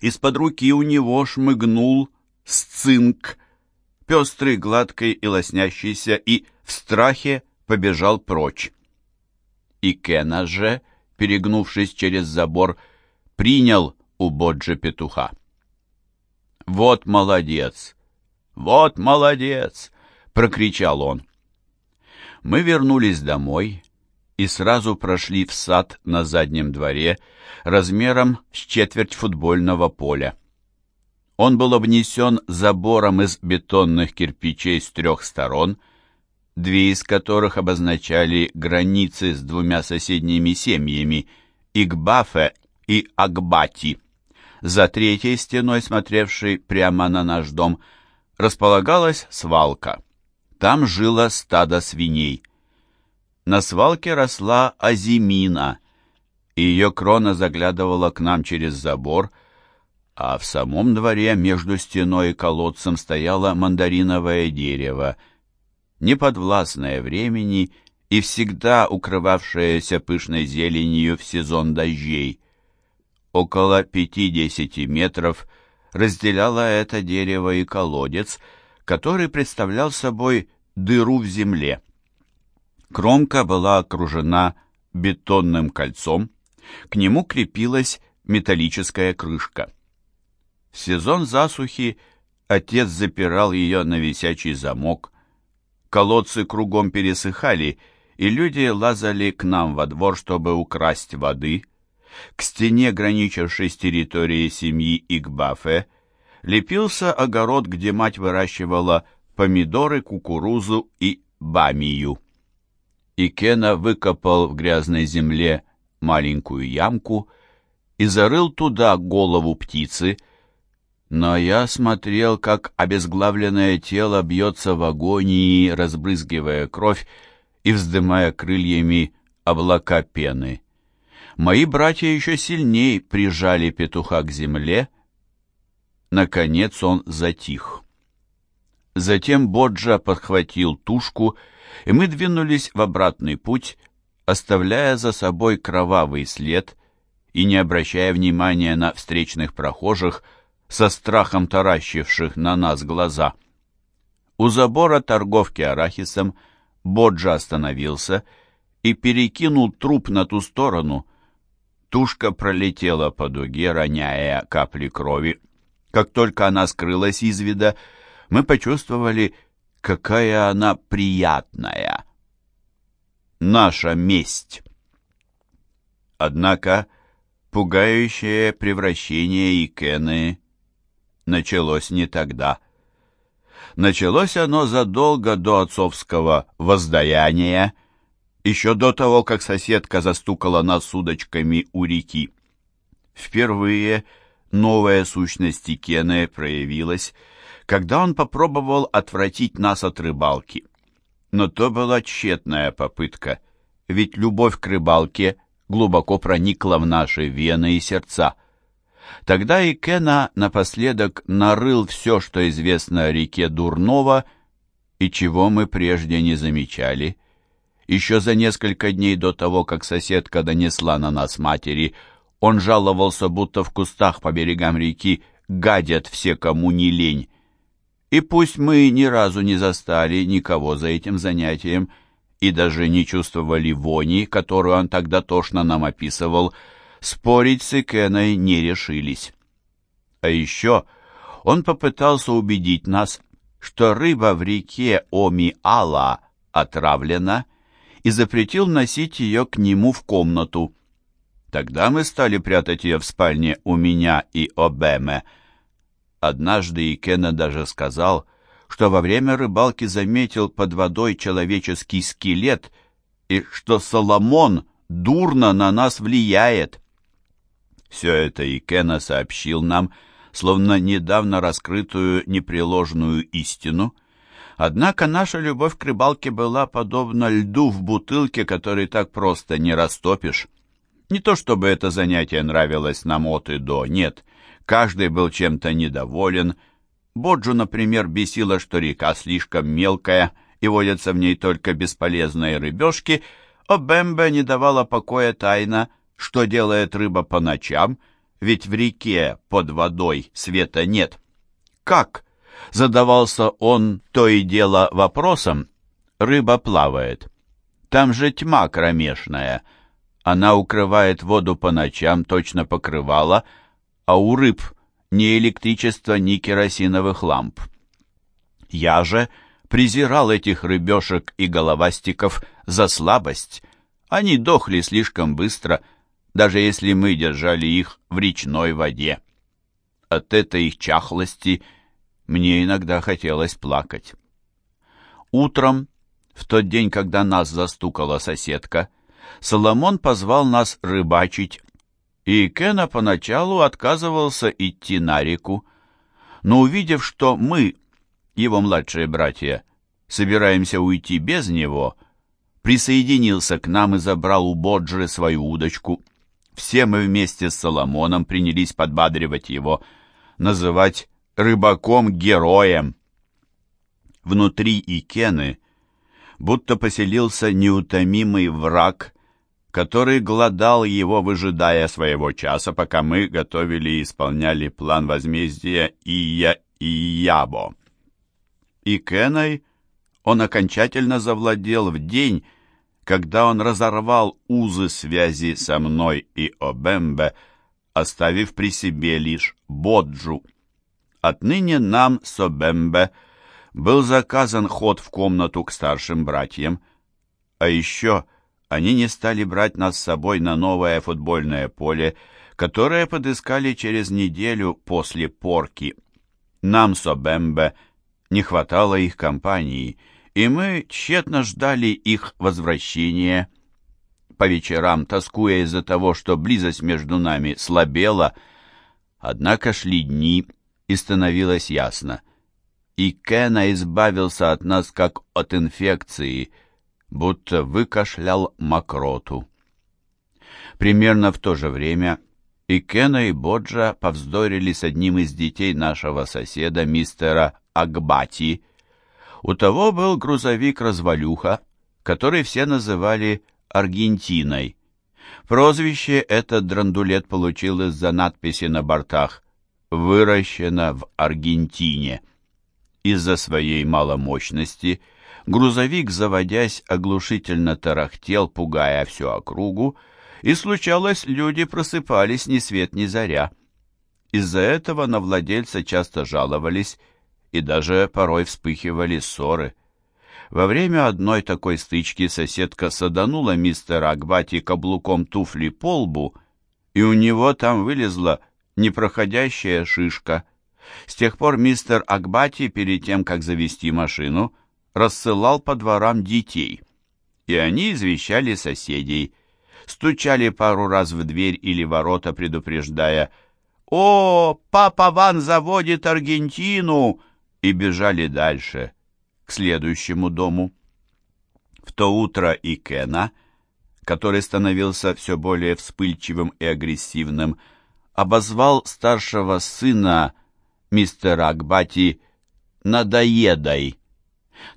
Из-под руки у него шмыгнул сцинк, пестрый, гладкий и лоснящийся, и в страхе побежал прочь. И Кена же, перегнувшись через забор, принял у Боджи петуха. «Вот молодец! Вот молодец!» — прокричал он. Мы вернулись домой и сразу прошли в сад на заднем дворе размером с четверть футбольного поля. Он был обнесен забором из бетонных кирпичей с трех сторон, две из которых обозначали границы с двумя соседними семьями Игбафе и Акбати. За третьей стеной, смотревшей прямо на наш дом, располагалась свалка. Там жило стадо свиней. На свалке росла азимина, и ее крона заглядывала к нам через забор, а в самом дворе между стеной и колодцем стояло мандариновое дерево, неподвластное времени и всегда укрывавшееся пышной зеленью в сезон дождей. Около пяти-десяти метров разделяло это дерево и колодец — который представлял собой дыру в земле. Кромка была окружена бетонным кольцом, к нему крепилась металлическая крышка. В сезон засухи отец запирал ее на висячий замок. Колодцы кругом пересыхали, и люди лазали к нам во двор, чтобы украсть воды. К стене, граничившей с территорией семьи Игбафе, лепился огород, где мать выращивала помидоры, кукурузу и бамию. Икена выкопал в грязной земле маленькую ямку и зарыл туда голову птицы, но я смотрел, как обезглавленное тело бьется в агонии, разбрызгивая кровь и вздымая крыльями облака пены. Мои братья еще сильнее прижали петуха к земле, Наконец он затих. Затем Боджа подхватил тушку, и мы двинулись в обратный путь, оставляя за собой кровавый след и не обращая внимания на встречных прохожих, со страхом таращивших на нас глаза. У забора торговки арахисом Боджа остановился и перекинул труп на ту сторону. Тушка пролетела по дуге, роняя капли крови. Как только она скрылась из вида, мы почувствовали, какая она приятная. Наша месть. Однако пугающее превращение Икены началось не тогда. Началось оно задолго до отцовского воздаяния, еще до того, как соседка застукала нас удочками у реки. Впервые Новая сущность Икены проявилась, когда он попробовал отвратить нас от рыбалки. Но то была тщетная попытка, ведь любовь к рыбалке глубоко проникла в наши вены и сердца. Тогда Икена напоследок нарыл все, что известно о реке Дурнова, и чего мы прежде не замечали. Еще за несколько дней до того, как соседка донесла на нас матери, он жаловался, будто в кустах по берегам реки гадят все, кому не лень. И пусть мы ни разу не застали никого за этим занятием и даже не чувствовали вони, которую он тогда тошно нам описывал, спорить с Икеной не решились. А еще он попытался убедить нас, что рыба в реке Оми-Ала отравлена, и запретил носить ее к нему в комнату. Тогда мы стали прятать ее в спальне у меня и Обеме. Однажды Икена даже сказал, что во время рыбалки заметил под водой человеческий скелет и что Соломон дурно на нас влияет. Все это Икена сообщил нам, словно недавно раскрытую непреложную истину. Однако наша любовь к рыбалке была подобна льду в бутылке, который так просто не растопишь. Не то чтобы это занятие нравилось нам от и до, нет. Каждый был чем-то недоволен. Боджу, например, бесило, что река слишком мелкая и водятся в ней только бесполезные рыбешки, а Бэмбе не давала покоя тайна, что делает рыба по ночам, ведь в реке под водой света нет. Как? Задавался он то и дело вопросом. Рыба плавает. Там же тьма кромешная. Она укрывает воду по ночам, точно покрывала, а у рыб ни электричества, ни керосиновых ламп. Я же презирал этих рыбешек и головастиков за слабость. Они дохли слишком быстро, даже если мы держали их в речной воде. От этой их чахлости мне иногда хотелось плакать. Утром, в тот день, когда нас застукала соседка, Соломон позвал нас рыбачить, и Кена поначалу отказывался идти на реку, но увидев, что мы, его младшие братья, собираемся уйти без него, присоединился к нам и забрал у Боджи свою удочку. Все мы вместе с Соломоном принялись подбадривать его, называть рыбаком-героем. Внутри Икены будто поселился неутомимый враг, который глодал его, выжидая своего часа, пока мы готовили и исполняли план возмездия Ия и Ябо. Икеной он окончательно завладел в день, когда он разорвал узы связи со мной и Обембе, оставив при себе лишь Боджу. Отныне нам с Обембе был заказан ход в комнату к старшим братьям, а еще они не стали брать нас с собой на новое футбольное поле, которое подыскали через неделю после порки. Нам с не хватало их компании — и мы тщетно ждали их возвращения. По вечерам, тоскуя из-за того, что близость между нами слабела, однако шли дни, и становилось ясно. И Кена избавился от нас, как от инфекции, будто выкашлял мокроту. Примерно в то же время и Кена и Боджа повздорили с одним из детей нашего соседа, мистера Акбати, у того был грузовик-развалюха, который все называли Аргентиной. Прозвище этот драндулет получил из-за надписи на бортах «Выращено в Аргентине». Из-за своей маломощности грузовик, заводясь, оглушительно тарахтел, пугая всю округу, и случалось, люди просыпались ни свет ни заря. Из-за этого на владельца часто жаловались и даже порой вспыхивали ссоры. Во время одной такой стычки соседка саданула мистера Акбати каблуком туфли по лбу, и у него там вылезла непроходящая шишка. С тех пор мистер Акбати, перед тем, как завести машину, рассылал по дворам детей, и они извещали соседей, стучали пару раз в дверь или ворота, предупреждая «О, папа Ван заводит Аргентину!» и бежали дальше, к следующему дому. В то утро и Кена, который становился все более вспыльчивым и агрессивным, обозвал старшего сына мистера Акбати «надоедой».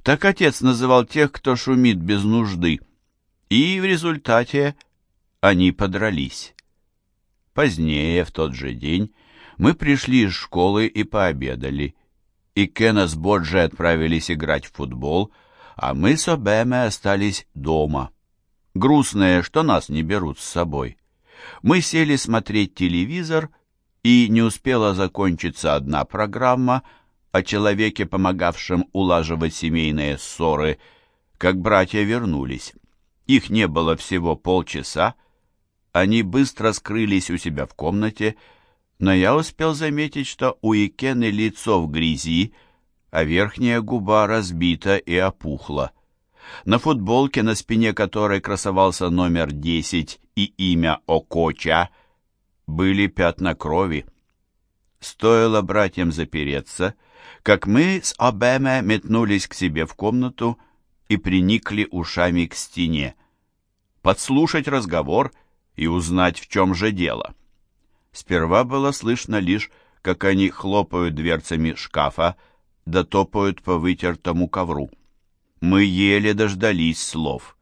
Так отец называл тех, кто шумит без нужды, и в результате они подрались. Позднее, в тот же день, мы пришли из школы и пообедали и Кена с Боджи отправились играть в футбол, а мы с Обеме остались дома. Грустные, что нас не берут с собой. Мы сели смотреть телевизор, и не успела закончиться одна программа о человеке, помогавшем улаживать семейные ссоры, как братья вернулись. Их не было всего полчаса, они быстро скрылись у себя в комнате, но я успел заметить, что у Икены лицо в грязи, а верхняя губа разбита и опухла. На футболке, на спине которой красовался номер 10 и имя Окоча, были пятна крови. Стоило братьям запереться, как мы с Обеме метнулись к себе в комнату и приникли ушами к стене. Подслушать разговор и узнать, в чем же дело. Сперва было слышно лишь, как они хлопают дверцами шкафа, да по вытертому ковру. Мы еле дождались слов.